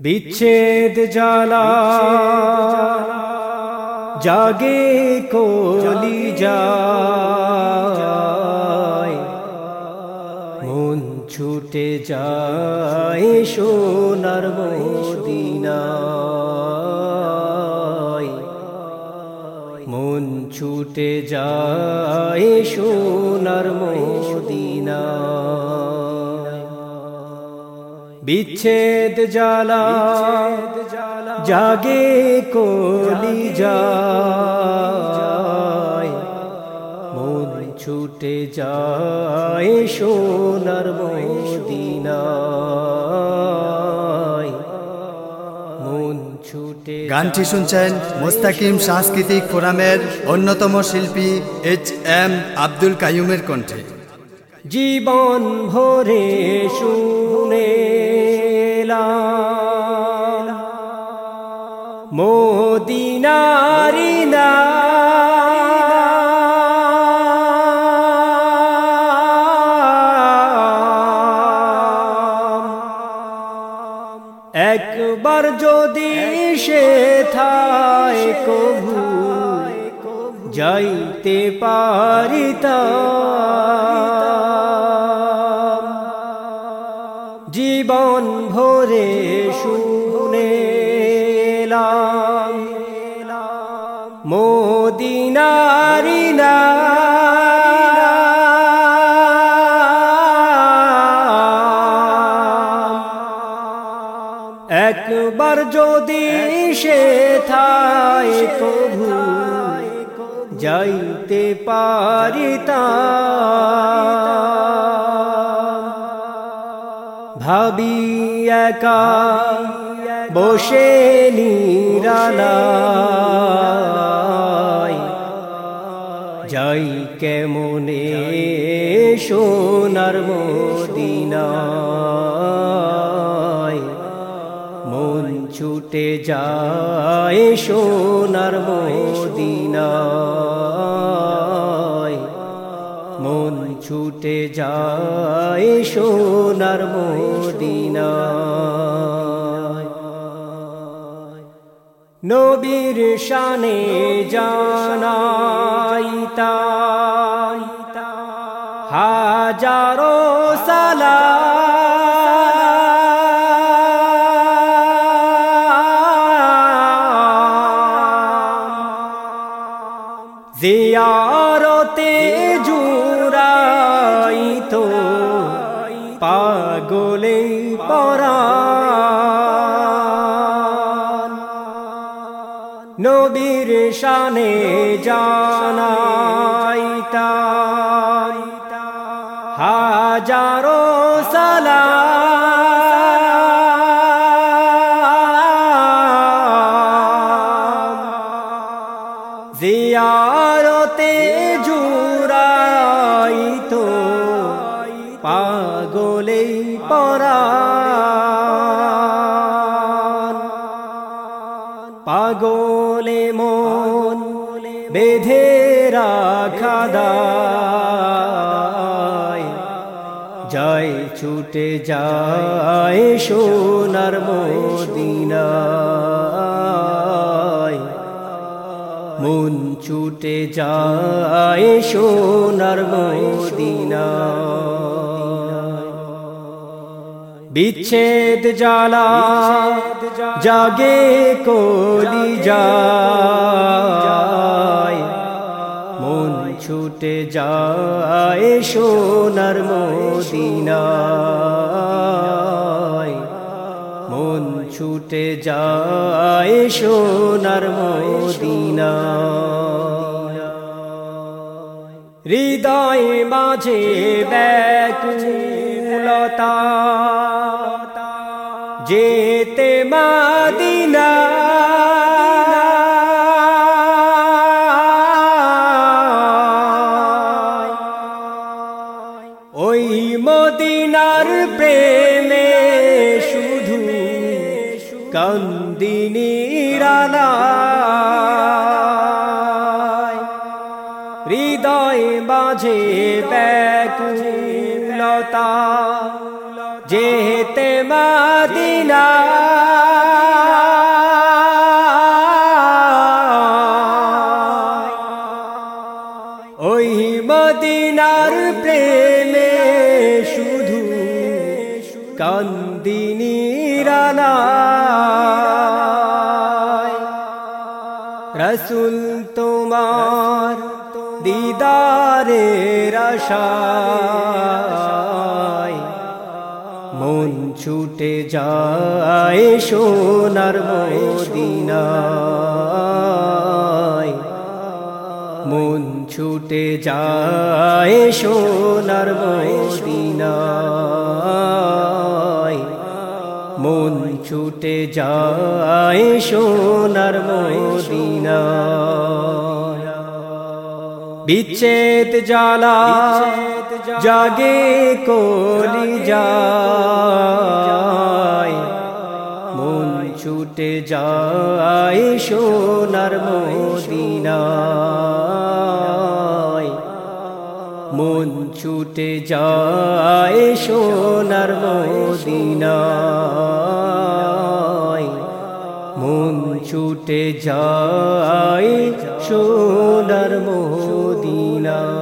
বিচ্ছেদ জালা জাগে কলি যায়। মন ছুটে যায় সোনার মদিনায়। মন ছুটে যায় সোনার মদিনায়। বিচ্ছেদ জালা জাগে কলি যায়। মন ছুটে যায় সোনার মদিনায়। মন ছুটে গানটি শুনছেন মোস্তাকিম সাংস্কৃতিক ফোরামের অন্যতম শিল্পী এইচ এম আব্দুল কাইয়ুমের কণ্ঠে। জীবন ভরে শুনে মোদিনারি না একবার যদি সে থায় কভু যাইতে পারিতাম। জীবন ভরে শুনেলাম। মোদিনারি না একবার যদি সে থায় কভু যাইতে পারিতাম। ভাবি একা বসে নিরালায় যাই কেমনে সোনার মদিনায় মন ছুটে যায় সোনার মদিনায়। ছুটে যায় সোনার মদিনায়। নবীর শানে জানাইতা হাজারো সালা জিয়ারতে জুরাই তো পাগলে পরা। নবীর শানে জানাইতা হাজারো সালা জিয়ারতে জুরাই তো পাগলে পরা পাগলে মন বেঁধে রাখা দায়। যায় ছুটে যায় সোনার মদিনায়। মন ছুটে যায় সোনার মদিনায় বিচ্ছেদ জালা জাগে কলি যায় মন ছুটে যায় সোনার মদিনায় মন ছুটে যায় সোনার মদিনায় হৃদয় মাঝে ব্যাকুলতা। যেতে মাদিনা। ওই মদিনার প্রেমে কন্দিনীরালা হৃদয় বাজে ব্যাকুলতা যেতে মাদিনা। ওই মদিনার প্রেমে শুধু কান্দিনীরালা রসুল তোমার দিদারের আশায়। মন ছুটে যায় সোনার মদিনায়। মন ছুটে যায় সোনার মদিনায়। ছুটে যায় সোনার মদিনায় বিচ্ছেদ জ্বালা জাগে কলি যায়। মন ছুটে যায় সোনার মদিনায়। মন ছুটে যায় সোনার মদিনায়। মন ছুটে যায় সোনার মদিনায়